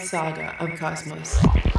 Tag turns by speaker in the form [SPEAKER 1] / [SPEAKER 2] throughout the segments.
[SPEAKER 1] Saga of Cosmos.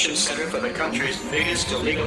[SPEAKER 2] Production center for the country's biggest illegal